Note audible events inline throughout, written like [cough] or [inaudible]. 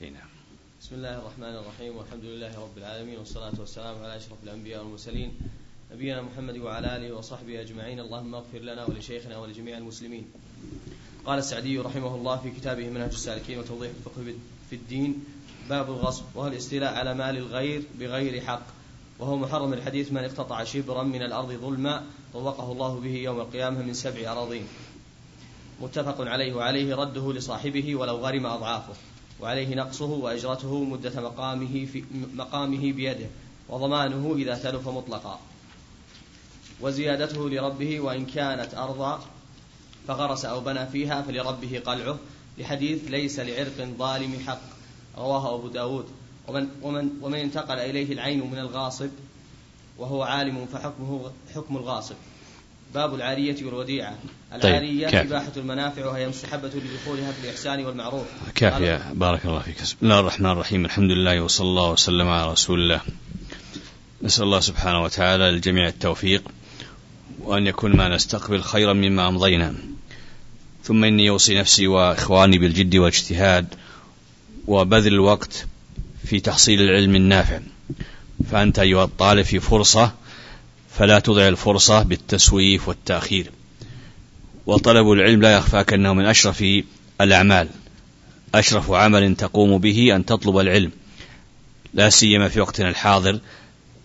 نعم. بسم الله الرحمن الرحيم والحمد لله رب العالمين والصلاة والسلام على أشرف الأنبياء والمرسلين نبينا محمد وعلى آله وصحبه أجمعين. اللهم اغفر لنا ولشيخنا ولجميع المسلمين. قال السعدي رحمه الله في كتابه منهج السالكين وتوضيح الفقه في الدين باب الغصب وهو الاستيلاء على مال الغير بغير حق. وهو محرم الحديث من اقتطع شبرا من الأرض ظلما طوقه الله به يوم القيامة من سبع أراضين. متفق عليه وعليه رده لصاحبه ولو غرم أضعافه. وعليه نقصه وأجرته مدة مقامه, في مقامه بيده وضمانه إذا تلف مطلقا. وزيادته لربه وإن كانت أرضا فغرس أو بنى فيها فلربه قلعه لحديث ليس لعرق ظالم حق. رواه أبو داود. ومن, ومن, ومن انتقل إليه العين من الغاصب وهو عالم فحكمه حكم الغاصب. باب العارية والوديعة. طيب، العارية طيب إباحة المنافع وهي مستحبة لدخولها في الإحسان والمعروف. كافية بارك الله فيك. بسم الله الرحمن الرحيم. الحمد لله وصلى الله وسلم على رسول الله. نسأل الله سبحانه وتعالى للجميع التوفيق وأن يكون ما نستقبل خيرا مما أمضينا. ثم إني أوصي نفسي وإخواني بالجد والاجتهاد وبذل الوقت في تحصيل العلم النافع. فأنت أيها الطالب في فرصة فلا تضع الفرصة بالتسويف والتأخير. وطلب العلم لا يخفاك أنه من أشرف الأعمال. أشرف عمل تقوم به أن تطلب العلم. لا سيما في وقتنا الحاضر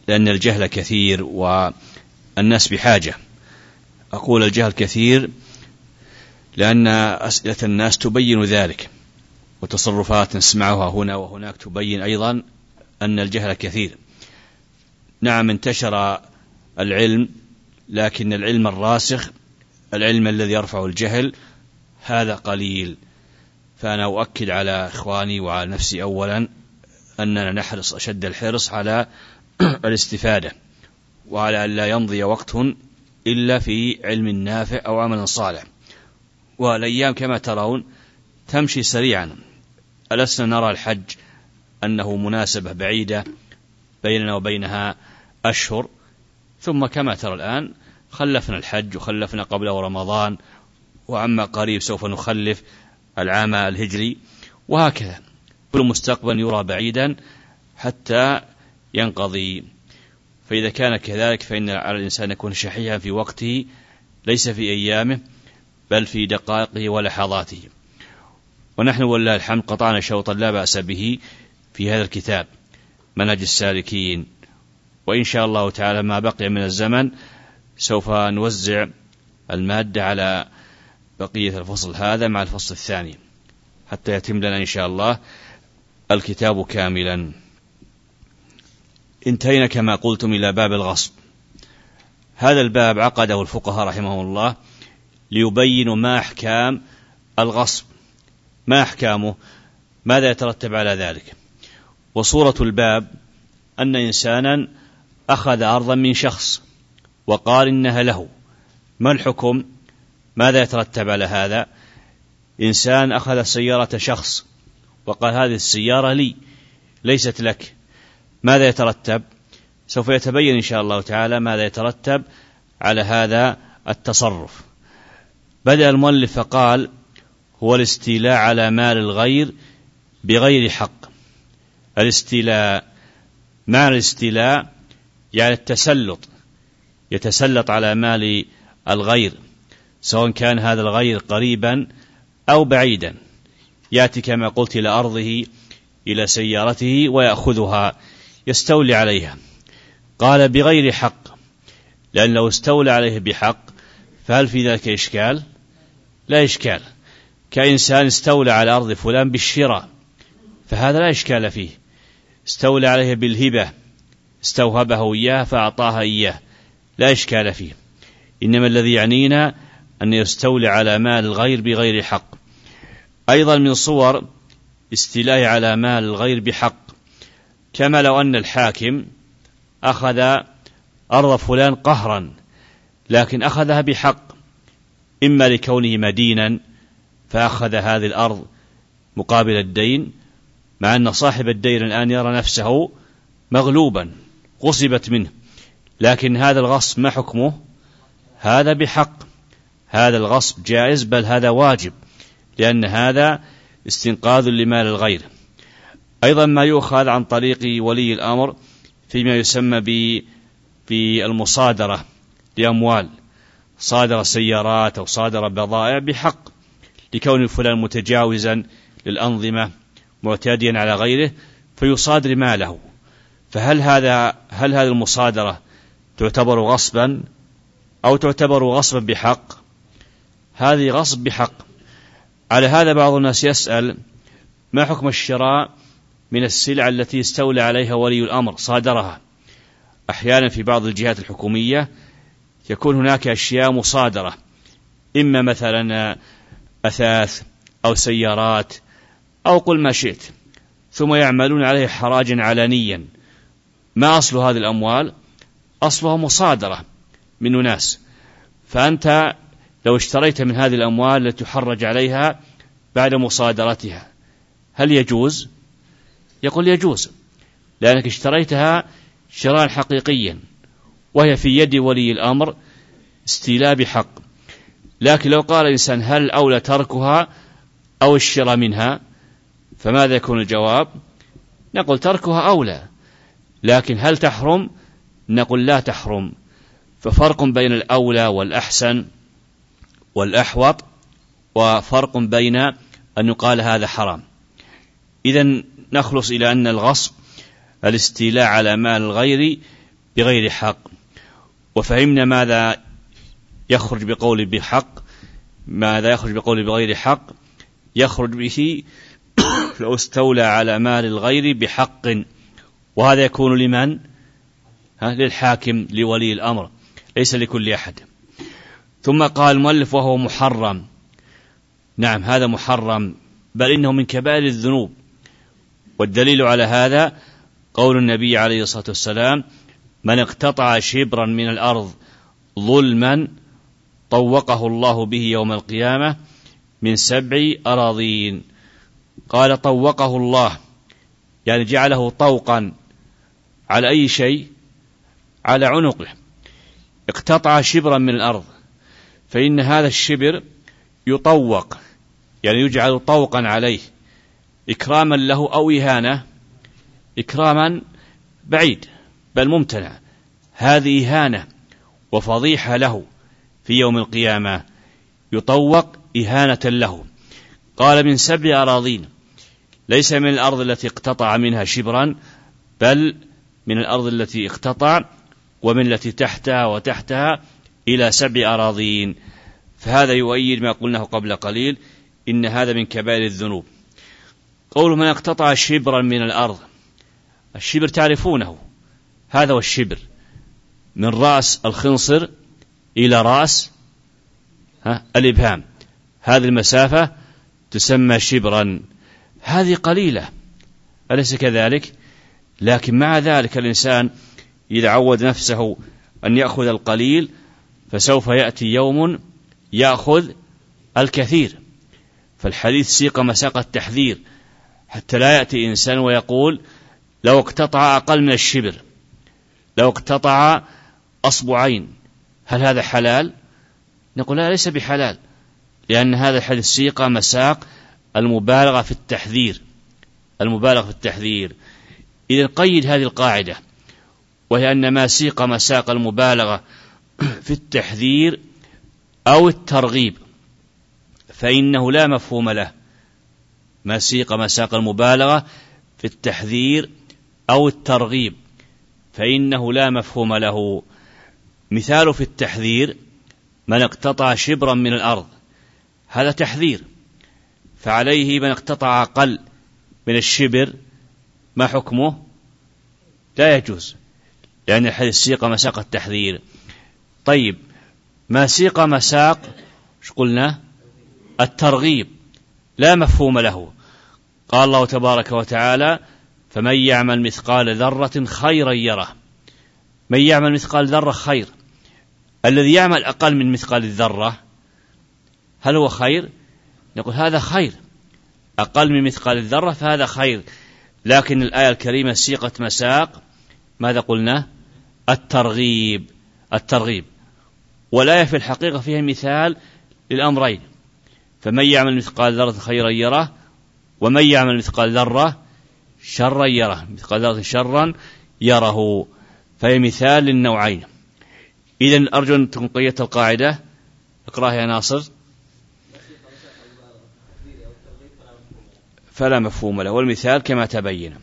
لأن الجهل كثير والناس بحاجة. أقول الجهل كثير لأن أسئلة الناس تبين ذلك وتصرفات نسمعها هنا وهناك تبين أيضا أن الجهل كثير. نعم انتشر العلم لكن العلم الراسخ العلم الذي يرفع الجهل هذا قليل. فأنا أؤكد على إخواني وعلى نفسي أولا أننا نحرص أشد الحرص على [clears throat] الاستفادة وعلى أن لا يمضي وقت إلا في علم نافع أو عمل صالح. والأيام كما ترون تمشي سريعا. ألسنا نرى الحج أنه مناسبة بعيدة بيننا وبينها أشهر ثم كما ترى الآن خلفنا الحج وخلفنا قبله رمضان وعما قريب سوف نخلف العام الهجري وهكذا. كل مستقبل يرى بعيدا حتى ينقضي. فإذا كان كذلك فإن على الإنسان يكون شحيحا في وقته ليس في أيامه بل في دقائقه ولحظاته. ونحن ولله الحمد قطعنا شوطا لا بأس به في هذا الكتاب. منهج السالكين. وإن شاء الله تعالى ما بقي من الزمن سوف نوزع المادة على بقية الفصل هذا مع الفصل الثاني حتى يتم لنا إن شاء الله الكتاب كاملا. انتهينا كما قلتم إلى باب الغصب. هذا الباب عقده الفقهاء رحمهم الله ليبينوا ما أحكام الغصب. ما أحكامه؟ ماذا يترتب على ذلك؟ وصورة الباب أن إنسانا أخذ أرضا من شخص وقال إنها له. ما الحكم؟ ماذا يترتب على هذا؟ إنسان أخذ سيارة شخص وقال هذه السيارة لي ليست لك. ماذا يترتب؟ سوف يتبين إن شاء الله تعالى ماذا يترتب على هذا التصرف. بدأ المؤلف فقال هو الاستيلاء على مال الغير بغير حق. الاستيلاء معنى الاستيلاء يعني التسلط يتسلط على مال الغير سواء كان هذا الغير قريبا أو بعيدا يأتي كما قلت إلى أرضه إلى سيارته ويأخذها يستولي عليها. قال بغير حق لأن لو استولى عليه بحق فهل في ذلك إشكال؟ لا إشكال. كإنسان استولى على أرض فلان بالشراء فهذا لا إشكال فيه. استولى عليه بالهبة استوهبه إياه فأعطاها إياه. لا إشكال فيه. إنما الذي يعنينا أن يستولي على مال الغير بغير حق. أيضا من صور استيلاء على مال الغير بحق. كما لو أن الحاكم أخذ أرض فلان قهرا لكن أخذها بحق. إما لكونه مدينا فأخذ هذه الأرض مقابل الدين مع أن صاحب الدين الآن يرى نفسه مغلوبا. غصبت منه. لكن هذا الغصب ما حكمه؟ هذا بحق. هذا الغصب جائز بل هذا واجب لأن هذا استنقاذ لمال الغير. أيضا ما يؤخذ عن طريق ولي الأمر فيما يسمى بالمصادرة لأموال صادر سيارات أو صادر بضائع بحق لكون فلان متجاوزا للأنظمة معتديا على غيره فيصادر ماله. فهل هذا هل هذه المصادرة تعتبر غصبا أو تعتبر غصبا بحق؟ هذه غصب بحق. على هذا بعض الناس يسأل ما حكم الشراء من السلع التي استولى عليها ولي الأمر صادرها؟ أحيانا في بعض الجهات الحكومية يكون هناك أشياء مصادرة إما مثلا أثاث أو سيارات أو قل ما شئت ثم يعملون عليه حراجا علنيا. ما أصل هذه الأموال؟ أصلها مصادرة من أناس فأنت لو اشتريت من هذه الأموال لتحرج عليها بعد مصادرتها هل يجوز؟ يقول يجوز لأنك اشتريتها شراء حقيقيا وهي في يد ولي الأمر استيلاء بحق. لكن لو قال الإنسان هل أولى تركها أو الشراء منها فماذا يكون الجواب؟ نقول تركها أولى لكن هل تحرم؟ نقول لا تحرم. ففرق بين الأولى والأحسن والأحوط وفرق بين أن يقال هذا حرام. إذا نخلص إلى أن الغصب الاستيلاء على مال الغير بغير حق. وفهمنا ماذا يخرج بقول بحق ماذا يخرج بقول بغير حق. يخرج به [coughs] لو استولى على مال الغير بحق. وهذا يكون لمن؟ للحاكم لولي الأمر ليس لكل أحد. ثم قال المؤلف وهو محرم. نعم هذا محرم بل إنه من كبائر الذنوب. والدليل على هذا قول النبي عليه الصلاة والسلام من اقتطع شبرا من الأرض ظلما طوقه الله به يوم القيامة من سبع أراضين. قال طوقه الله يعني جعله طوقا. على أي شيء؟ على عنقه. اقتطع شبرا من الأرض. فإن هذا الشبر يطوق يعني يجعل طوقا عليه. إكراما له أو إهانة إكراما بعيد بل ممتنع. هذه إهانة وفضيحة له في يوم القيامة. يطوق إهانة له. قال من سبع أراضين ليس من الأرض التي اقتطع منها شبرا بل من الأرض التي اقتطع ومن التي تحتها وتحتها إلى سبع أراضين. فهذا يؤيد ما قلناه قبل قليل إن هذا من كبائر الذنوب. قول من اقتطع شبرا من الأرض الشبر تعرفونه هذا هو الشبر من رأس الخنصر إلى رأس الإبهام. هذه المسافة تسمى شبرا. هذه قليلة أليس كذلك؟ لكن مع ذلك الإنسان إذا عود نفسه أن يأخذ القليل فسوف يأتي يوم يأخذ الكثير فالحديث سيق مساق التحذير حتى لا يأتي إنسان ويقول لو اقتطع أقل من الشبر لو اقتطع أصبعين هل هذا حلال؟ نقول لا ليس بحلال لأن هذا الحديث سيق مساق المبالغة في التحذير المبالغة في التحذير إذا قيد هذه القاعدة وهي أن ما سيق مساق المبالغة في التحذير أو الترغيب فإنه لا مفهوم له. ما سيق مساق المبالغة في التحذير أو الترغيب فإنه لا مفهوم له. مثال في التحذير من اقتطع شبرا من الأرض هذا تحذير فعليه من اقتطع أقل من الشبر ما حكمه؟ لا يجوز. لأن الحديث سيق مساق التحذير. طيب ما سيق مساق إيش قلنا؟ الترغيب. لا مفهوم له. قال الله تبارك وتعالى فمن يعمل مثقال ذرة خيرا يره. من يعمل مثقال ذرة خير. الذي يعمل أقل من مثقال الذرة هل هو خير؟ نقول هذا خير. أقل من مثقال الذرة فهذا خير. لكن الآية الكريمة سيقة مساق. ماذا قلنا؟ الترغيب الترغيب. والآية في الحقيقة فيها مثال للأمرين. فمن يعمل مثقال ذرة خيرا يره ومن يعمل مثقال ذرة شرا يره. قدرت شرا يره. فهي مثال للنوعين. إذا أرجو أن تكون قيدت القاعدة. اقرأها يا ناصر. فلا مفهوم له. والمثال كما تبين.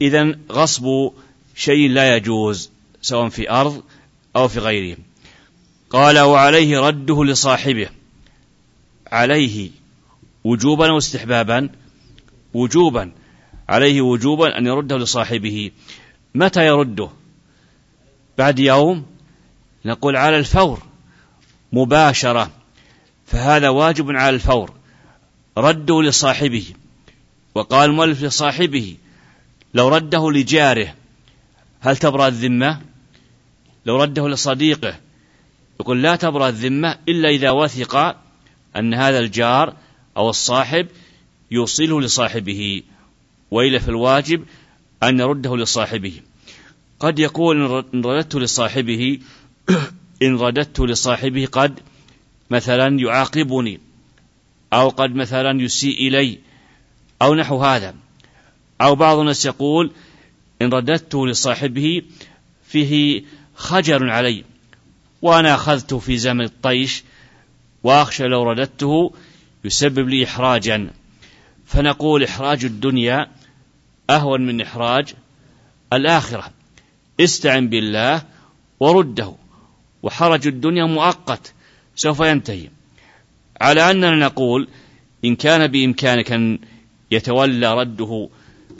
إذا غصب شيء لا يجوز سواء في أرض أو في غيره. قال وعليه رده لصاحبه. عليه وجوبا أو استحبابا وجوبا. عليه وجوبا أن يرده لصاحبه. متى يرده؟ بعد يوم؟ نقول على الفور. مباشرة. فهذا واجب على الفور. رده لصاحبه. وقال المؤلف لصاحبه لو رده لجاره هل تبرأ الذمة؟ لو رده لصديقه يقول لا تبرأ الذمة إلا إذا وثق أن هذا الجار أو الصاحب يوصله لصاحبه وإلا في الواجب أن يرده لصاحبه. قد يقول إن رددت لصاحبه [coughs] إن رددت لصاحبه قد مثلا يعاقبني أو قد مثلا يسيء إلي أو نحو هذا. أو بعض الناس يقول إن رددته لصاحبه فيه خجل علي وأنا أخذته في زمن الطيش وأخشى لو رددته يسبب لي إحراجا. فنقول إحراج الدنيا أهون من إحراج الآخرة. استعن بالله ورده وحرج الدنيا مؤقت سوف ينتهي. على أننا نقول إن كان بإمكانك أن يتولى رده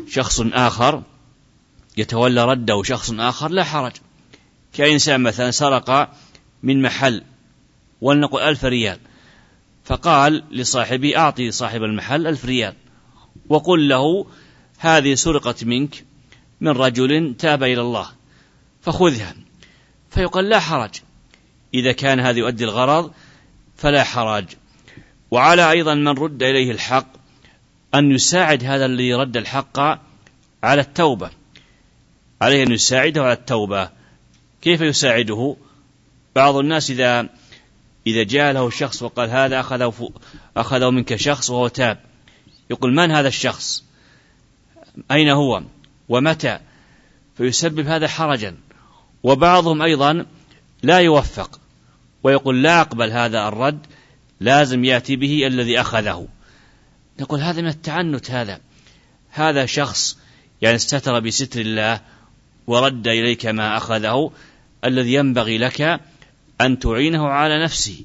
شخص آخر يتولى رده شخص آخر لا حرج. كإنسان مثلا سرق من محل ولنقل ألف ريال فقال لصاحبه أعطي صاحب المحل ألف ريال وقل له هذه سرقت منك من رجل تاب إلى الله فخذها. فيقال لا حرج. إذا كان هذا يؤدي الغرض فلا حرج. وعلى أيضا من رد إليه الحق أن يساعد هذا الذي رد الحق على التوبة. عليه أن يساعده على التوبة. كيف يساعده؟ بعض الناس إذا إذا جاء له شخص وقال هذا أخذه أخذه منك شخص وهو تاب. يقول من هذا الشخص؟ أين هو؟ ومتى؟ فيسبب هذا حرجا. وبعضهم أيضا لا يوفق. ويقول لا أقبل هذا الرد لازم يأتي به الذي أخذه. نقول هذا من التعنت هذا. هذا شخص يعني استتر بستر الله ورد إليك ما أخذه الذي ينبغي لك أن تعينه على نفسه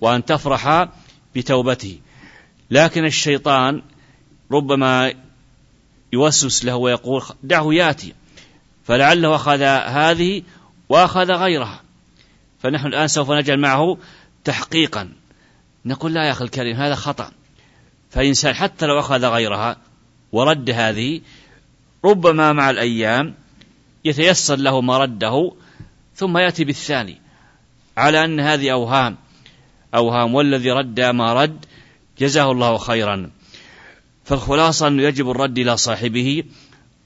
وأن تفرح بتوبته. لكن الشيطان ربما يوسوس له ويقول دعه ياتي فلعله أخذ هذه وأخذ غيرها. فنحن الآن سوف نجعل معه تحقيقا. نقول لا يا أخي الكريم هذا خطأ. فإنسان حتى لو أخذ غيرها ورد هذه ربما مع الأيام يتيسر له ما رده ثم يأتي بالثاني. على أن هذه أوهام أوهام والذي رد ما رد جزاه الله خيرا. فالخلاصة أنه يجب الرد إلى صاحبه.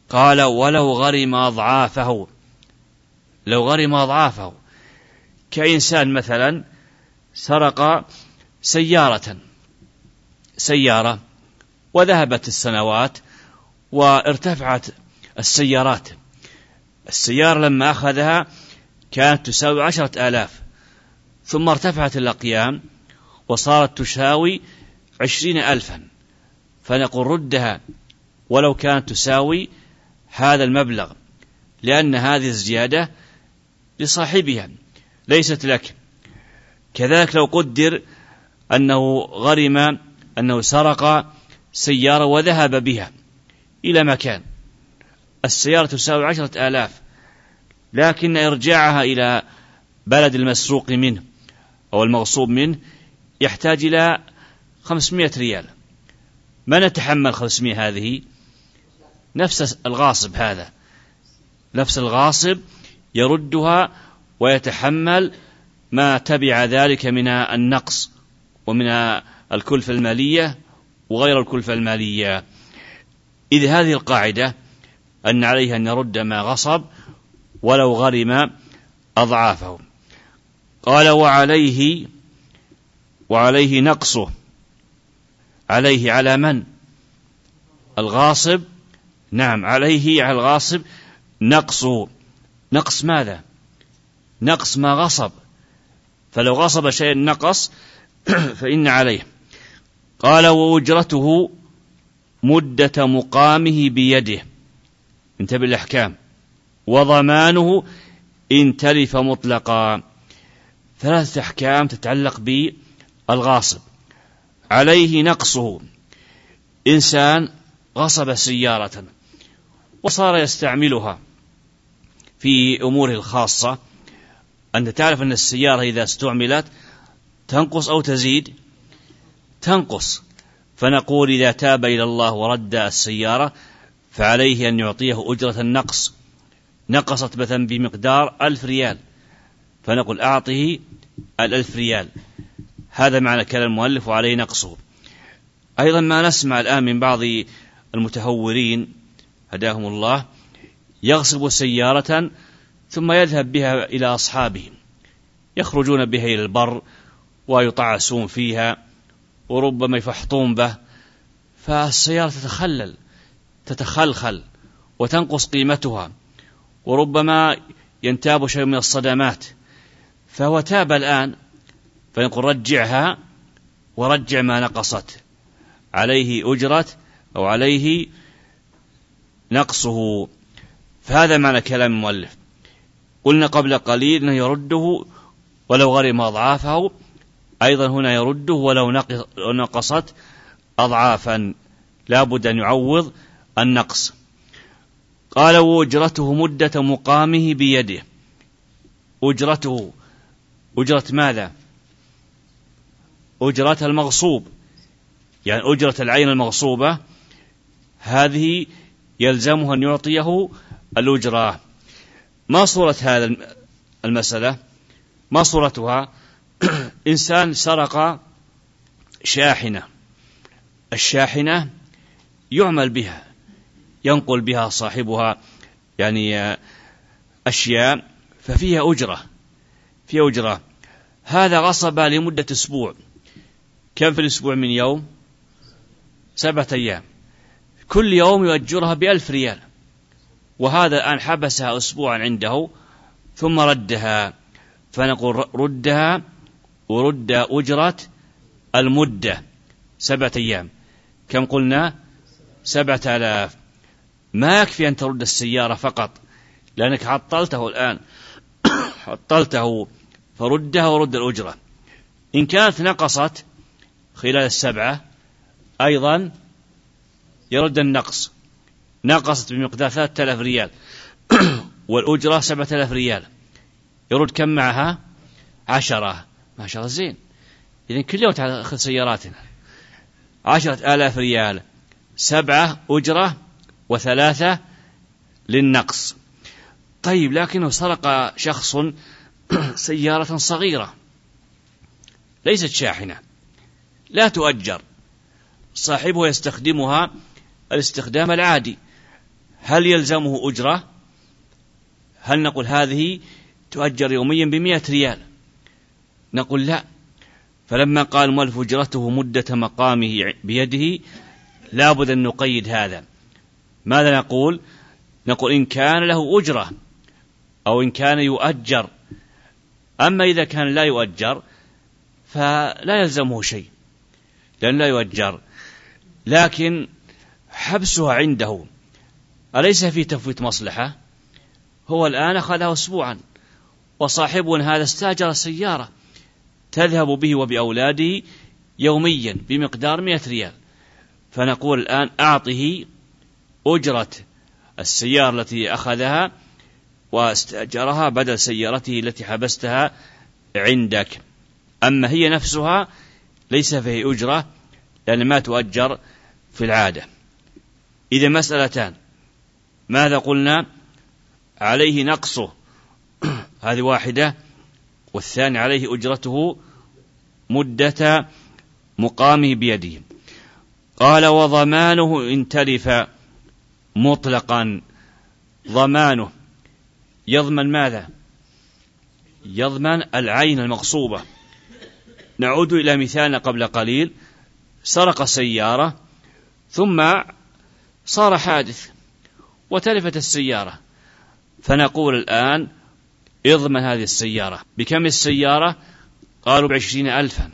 قال ولو غرم أضعافه. لو غرم أضعافه. كإنسان مثلا سرق سيارة. سيارة وذهبت السنوات وارتفعت السيارات. السيارة لما أخذها كانت تساوي عشرة آلاف ثم ارتفعت الأقيام وصارت تساوي عشرين ألفا. فنقول ردها ولو كانت تساوي هذا المبلغ لأن هذه الزيادة لصاحبها ليست لك. كذلك لو قدر أنه غرم أنه سرق سيارة وذهب بها إلى مكان. السيارة تساوي عشرة آلاف لكن إرجاعها إلى بلد المسروق منه أو المغصوب منه يحتاج إلى خمسمائة ريال. من يتحمل خمسمائة هذه؟ نفس الغاصب هذا. نفس الغاصب يردها ويتحمل ما تبع ذلك من النقص ومن الكلفة المالية وغير الكلفة المالية. إذ هذه القاعدة أن عليه أن يرد ما غصب ولو غرم أضعافه قال وعليه وعليه نقصه. عليه على من؟ الغاصب. نعم عليه على الغاصب نقص نقص ماذا؟ نقص ما غصب. فلو غصب شيئا نقص [clears throat] فإن عليه. قال وأجرته مدة مقامه بيده. انتبه الأحكام وضمانه إن تلف مطلقا. ثلاثة أحكام تتعلق بالغاصب. عليه نقصه. إنسان غصب سيارة وصار يستعملها في أموره الخاصة. أنت تعرف أن السيارة إذا استعملت تنقص أو تزيد تنقص. فنقول إذا تاب إلى الله ورد السيارة فعليه أن يعطيه أجرة النقص. نقصت مثلا بمقدار ألف ريال. فنقول أعطه الألف ريال. هذا معنى كلام المؤلف وعليه نقصه. أيضا ما نسمع الآن من بعض المتهورين هداهم الله يغصب سيارة ثم يذهب بها إلى أصحابهم. يخرجون بها إلى البر ويطعسون فيها. وربما يفحطون به. فالسيارة تتخلل تتخلخل وتنقص قيمتها وربما ينتاب شيء من الصدمات. فهو تاب الآن فيقول رجعها ورجع ما نقصت. عليه أجرة أو عليه نقصه. فهذا معنى كلام المؤلف. قلنا قبل قليل أنه يرده ولو غرم أضعافه أيضا هنا يرده ولو نقصت أضعافا. لابد أن يعوض النقص. قال وأجرته مدة مقامه بيده. أجرته. أجرة ماذا؟ أجرة المغصوب. يعني أجرة العين المغصوبة. هذه يلزمه أن يعطيه الأجرة. ما صورة هذا المسألة؟ ما صورتها؟ [coughs] إنسان سرق شاحنة. الشاحنة يعمل بها ينقل بها صاحبها يعني أشياء ففيها أجرة فيها أجرة. هذا غصب لمدة أسبوع. كم في الأسبوع من يوم؟ سبعة أيام. كل يوم يؤجرها بألف ريال. وهذا الآن حبسها أسبوعا عنده ثم ردها. فنقول ردها ورد أجرة المدة سبعة أيام. كم قلنا؟ سبعة آلاف. ما يكفي أن ترد السيارة فقط لأنك عطلته الآن. [coughs] عطلته فردها ورد الأجرة. إن كانت نقصت خلال السبعة أيضا يرد النقص. نقصت بمقدار ثلاثة آلاف ريال. [coughs] والأجرة سبعة آلاف ريال. يرد كم معها؟ عشرة. ما شاء الله زين. إذن كل يوم تأخذ سياراتنا. عشرة آلاف ريال. سبعة أجرة وثلاثة للنقص. طيب لكنه سرق شخص [clears throat] سيارة صغيرة. ليست شاحنة. لا تؤجر. صاحبه يستخدمها الاستخدام العادي. هل يلزمه أجرة؟ هل نقول هذه تؤجر يوميا بمئة ريال؟ نقول لا. فلما قال المؤلف أجرته مدة مقامه بيده لابد أن نقيد هذا. ماذا نقول؟ نقول إن كان له أجرة أو إن كان يؤجر. أما إذا كان لا يؤجر فلا يلزمه شيء لأن لا يؤجر. لكن حبسها عنده. أليس في تفويت مصلحة؟ هو الآن أخذها أسبوعا وصاحبه هذا استأجر سيارة. تذهب به وبأولاده يوميا بمقدار مئة ريال. فنقول الآن أعطه أجرة السيارة التي أخذها واستأجرها بدل سيارته التي حبستها عندك. أما هي نفسها ليس فيه أجرة لأن ما تؤجر في العادة. إذا مسألتان. ماذا قلنا؟ عليه نقصه [coughs] هذه واحدة. والثاني عليه أجرته مدة مقامه بيده. قال وضمانه إن تلف مطلقا. ضمانه يضمن ماذا؟ يضمن العين المغصوبة. نعود إلى مثالنا قبل قليل. سرق سيارة ثم صار حادث وتلفت السيارة. فنقول الآن اضمن هذه السيارة. بكم السيارة؟ قالوا بعشرين ألفا.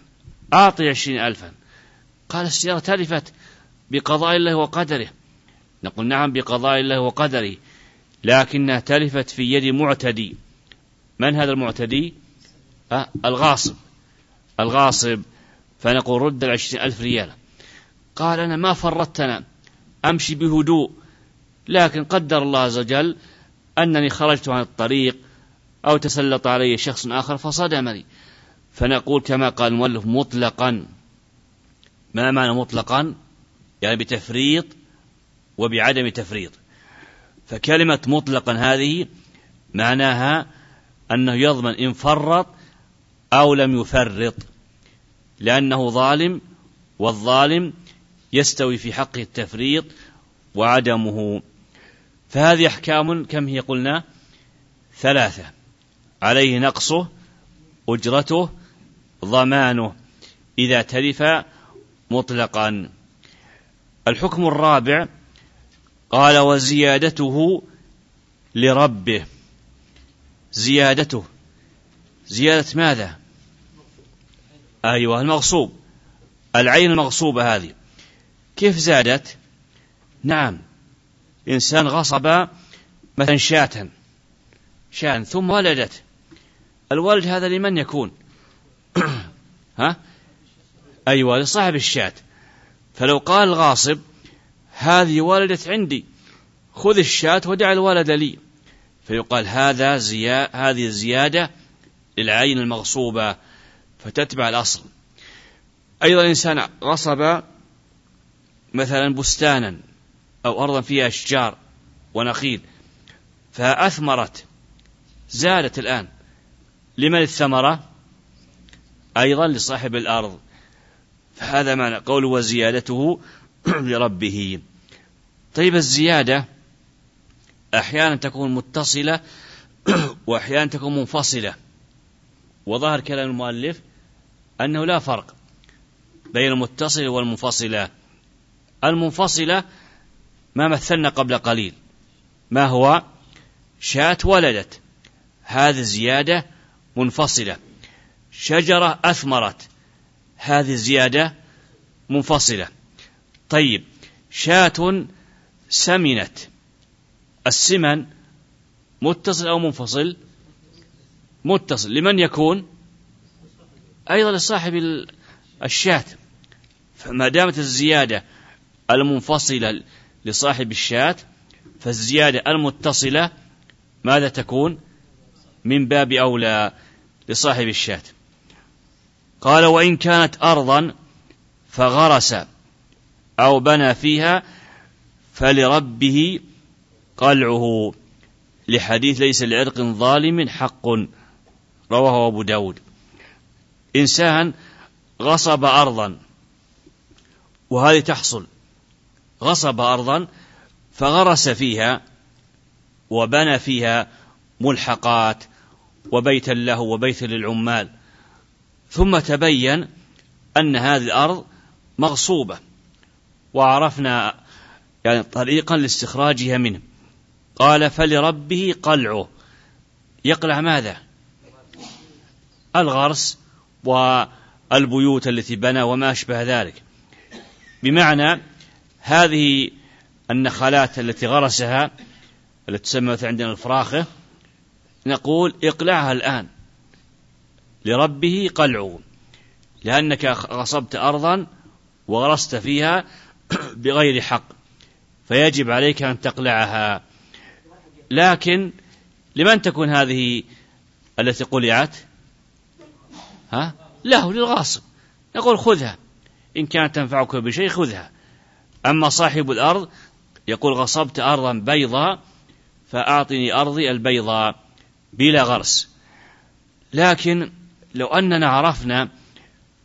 أعطي عشرين ألفا. قال السيارة تلفت بقضاء الله وقدره. نقول نعم بقضاء الله وقدره. لكنها تلفت في يد معتدي. من هذا المعتدي؟ أه الغاصب. الغاصب. فنقول رد العشرين ألف ريال قال أنا ما فرطتنا أمشي بهدوء. لكن قدر الله عز وجل أنني خرجت عن الطريق أو تسلط علي شخص آخر فصدمني فنقول كما قال المؤلف مطلقا. ما معنى مطلقا؟ يعني بتفريط وبعدم تفريط. فكلمة مطلقا هذه معناها أنه يضمن إن فرط أو لم يفرط لأنه ظالم والظالم يستوي في حقه التفريط وعدمه. فهذه أحكام كم هي قلنا؟ ثلاثة. عليه نقصه أجرته ضمانه. إذا تلف مطلقا. الحكم الرابع قال وزيادته لربه. زيادته. زيادة ماذا؟ أيوة المغصوب. العين المغصوبة هذه. كيف زادت؟ نعم. إنسان غصب مثلا شاة. شاة ثم ولدت. الولد هذا لمن يكون؟ [clears throat] ها؟ أيوة لصاحب الشاة. فلو قال الغاصب هذه ولدت عندي خذ الشاة ودع الولد لي. فيقال هذا زيا هذه زيادة للعين المغصوبة فتتبع الأصل. أيضا إنسان غصب مثلا بستانا أو أرضا فيها أشجار ونخيل فأثمرت زادت الآن. لمن الثمرة؟ أيضا لصاحب الأرض. فهذا معنى قول وزيادته [clears throat] لربه. طيب الزيادة أحيانا تكون متصلة [clears throat] وأحيانا تكون منفصلة. وظهر كلام المؤلف أنه لا فرق بين المتصلة والمنفصلة. المنفصلة ما مثلنا قبل قليل ما هو؟ شاة ولدت. هذه زيادة منفصلة. شجرة أثمرت. هذه زيادة منفصلة. طيب شاة سمنت. السمن متصل أو منفصل؟ متصل. لمن يكون؟ أيضا لصاحب الشاة. فما دامت الزيادة المنفصلة لصاحب الشاة فالزيادة المتصلة ماذا تكون؟ من باب أولى. لصاحب الشاة. قال وإن كانت أرضا فغرس أو بنى فيها فلربه قلعه. لحديث ليس لعرق ظالم حق. رواه أبو داود. إنسان غصب أرضا وهذه تحصل. غصب أرضا فغرس فيها وبنى فيها ملحقات وبيتا له وبيتا للعمال. ثم تبين أن هذه الأرض مغصوبة وعرفنا يعني طريقا لاستخراجها منه. قال فلربه قلعه. يقلع ماذا؟ الغرس والبيوت التي بنى وما أشبه ذلك. بمعنى هذه النخلات التي غرسها التي تسمى عندنا الفراخة نقول اقلعها الآن. لربه قلعه. لأنك غصبت أرضا وغرست فيها [clears throat] بغير حق. فيجب عليك أن تقلعها. لكن لمن تكون هذه التي قلعت؟ ها؟ له للغاصب. نقول خذها. إن كانت تنفعك بشيء خذها. أما صاحب الأرض يقول غصبت أرضا بيضاء فأعطني أرضي البيضاء. بلا غرس. لكن لو أننا عرفنا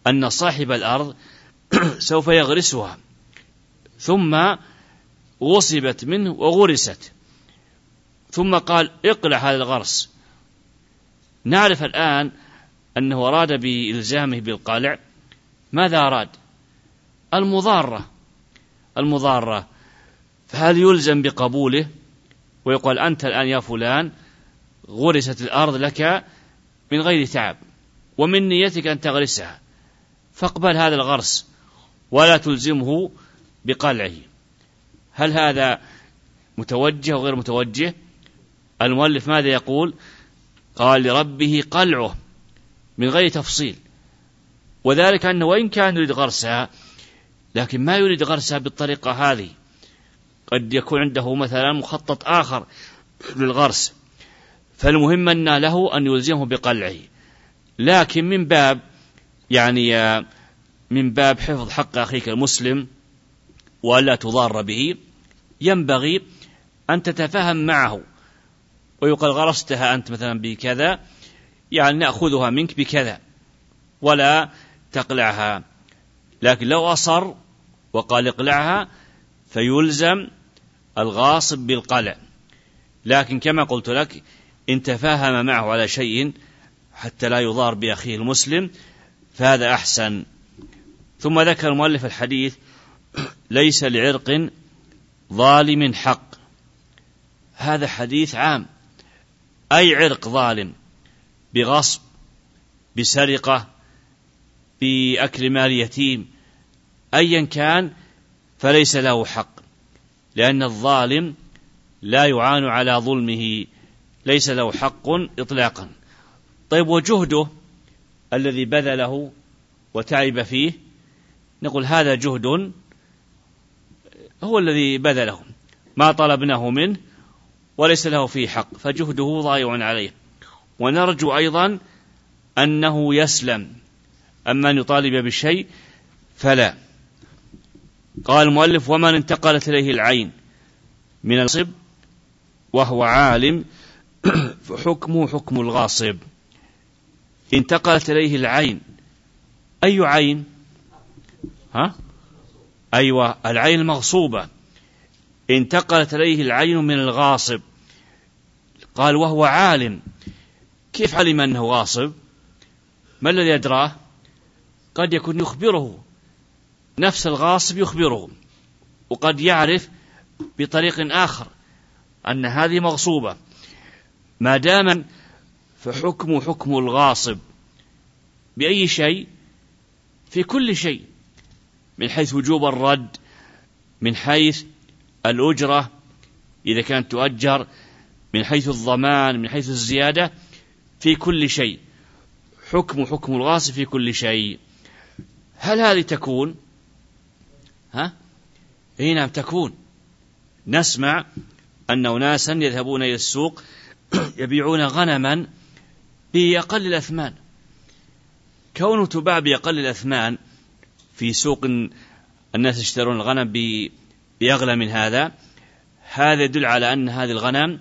أن صاحب الأرض [clears throat] سوف يغرسها. ثم غصبت منه وغرست. ثم قال اقلع هذا الغرس. نعرف الآن أنه أراد بإلزامه بالقلع. ماذا أراد؟ المضارة. المضارة. فهل يلزم بقبوله؟ ويقال أنت الآن يا فلان غرست الأرض لك من غير تعب ومن نيتك أن تغرسها. فاقبل هذا الغرس ولا تلزمه بقلعه. هل هذا متوجه وغير متوجه؟ المؤلف ماذا يقول؟ قال لربه قلعه من غير تفصيل. وذلك أنه وإن كان يريد غرسها لكن ما يريد غرسها بالطريقة هذه. قد يكون عنده مثلا مخطط آخر للغرس. فالمهم أن له أن يلزمه بقلعه. لكن من باب يعني من باب حفظ حق أخيك المسلم وألا تضار به ينبغي أن تتفاهم معه. ويقال غرستها أنت مثلا بكذا يعني نأخذها منك بكذا ولا تقلعها. لكن لو أصر وقال اقلعها فيلزم الغاصب بالقلع. لكن كما قلت لك إن تفاهم معه على شيء حتى لا يضار بأخيه المسلم فهذا أحسن. ثم ذكر المؤلف الحديث ليس لعرق ظالم حق. هذا حديث عام. أي عرق ظالم؟ بغصب بسرقة بأكل مال يتيم. أيا كان فليس له حق لأن الظالم لا يعان على ظلمه. ليس له حق إطلاقا. طيب وجهده الذي بذله وتعب فيه نقول هذا جهد هو الذي بذله. ما طلبناه منه وليس له فيه حق فجهده ضايع عليه. ونرجو أيضا أنه يسلم. أما أن يطالب بالشيء فلا. قال المؤلف ومن انتقلت إليه العين من الغصب وهو عالم [coughs] فحكمه حكم الغاصب. انتقلت إليه العين. أي عين؟ ها؟ أيوة العين المغصوبة. انتقلت إليه العين من الغاصب. قال وهو عالم. كيف علم أنه غاصب؟ ما الذي أدراه؟ قد يكون يخبره. نفس الغاصب يخبره. وقد يعرف بطريق آخر أن هذه مغصوبة. ما دام فحكم حكم الغاصب بأي شيء في كل شيء من حيث وجوب الرد من حيث الأجرة إذا كانت تؤجر من حيث الضمان من حيث الزيادة في كل شيء. حكم حكم الغاصب في كل شيء. هل هذه تكون؟ ها؟ إي نعم تكون. نسمع أن أناسا يذهبون إلى السوق يبيعون غنما بأقل الأثمان. كونه تباع بأقل الأثمان في سوق الناس يشترون الغنم بأغلى من هذا هذا يدل على أن هذه الغنم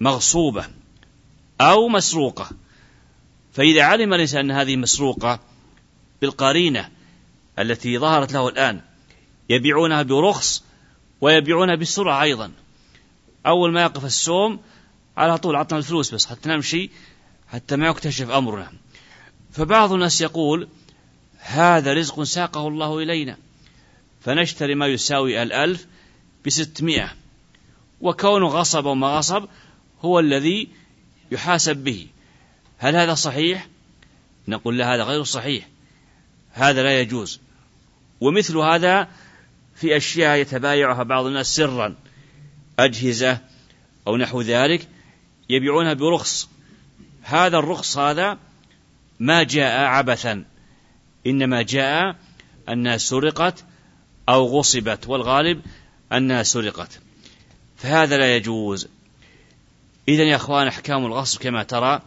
مغصوبة أو مسروقة. فإذا علم الإنسان أن هذه مسروقة بالقرينة التي ظهرت له الآن يبيعونها برخص ويبيعونها بسرعة أيضا. أول ما يقف السوم على طول عطنا الفلوس بس حتى نمشي حتى ما يكتشف أمرنا. فبعض الناس يقول هذا رزق ساقه الله إلينا. فنشتري ما يساوي الألف بستمائة. وكونه غصب وما غصب هو الذي يحاسب به. هل هذا صحيح؟ نقول لا هذا غير صحيح. هذا لا يجوز. ومثل هذا في أشياء يتبايعها بعض الناس سرا أجهزة أو نحو ذلك. يبيعونها برخص. هذا الرخص هذا ما جاء عبثا. إنما جاء أنها سرقت أو غصبت والغالب أنها سرقت. فهذا لا يجوز. إذا يا أخوان أحكام الغصب كما ترى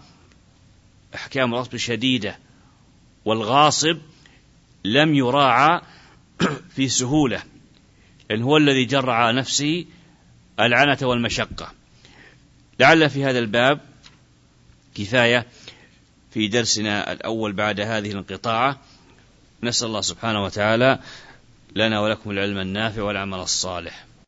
أحكام الغصب شديدة والغاصب لم يراعى [clears throat] في سهولة لأن هو الذي جر على نفسه العنة والمشقة. لعل في هذا الباب كفاية في درسنا الأول بعد هذه الانقطاعة. نسأل الله سبحانه وتعالى لنا ولكم العلم النافع والعمل الصالح.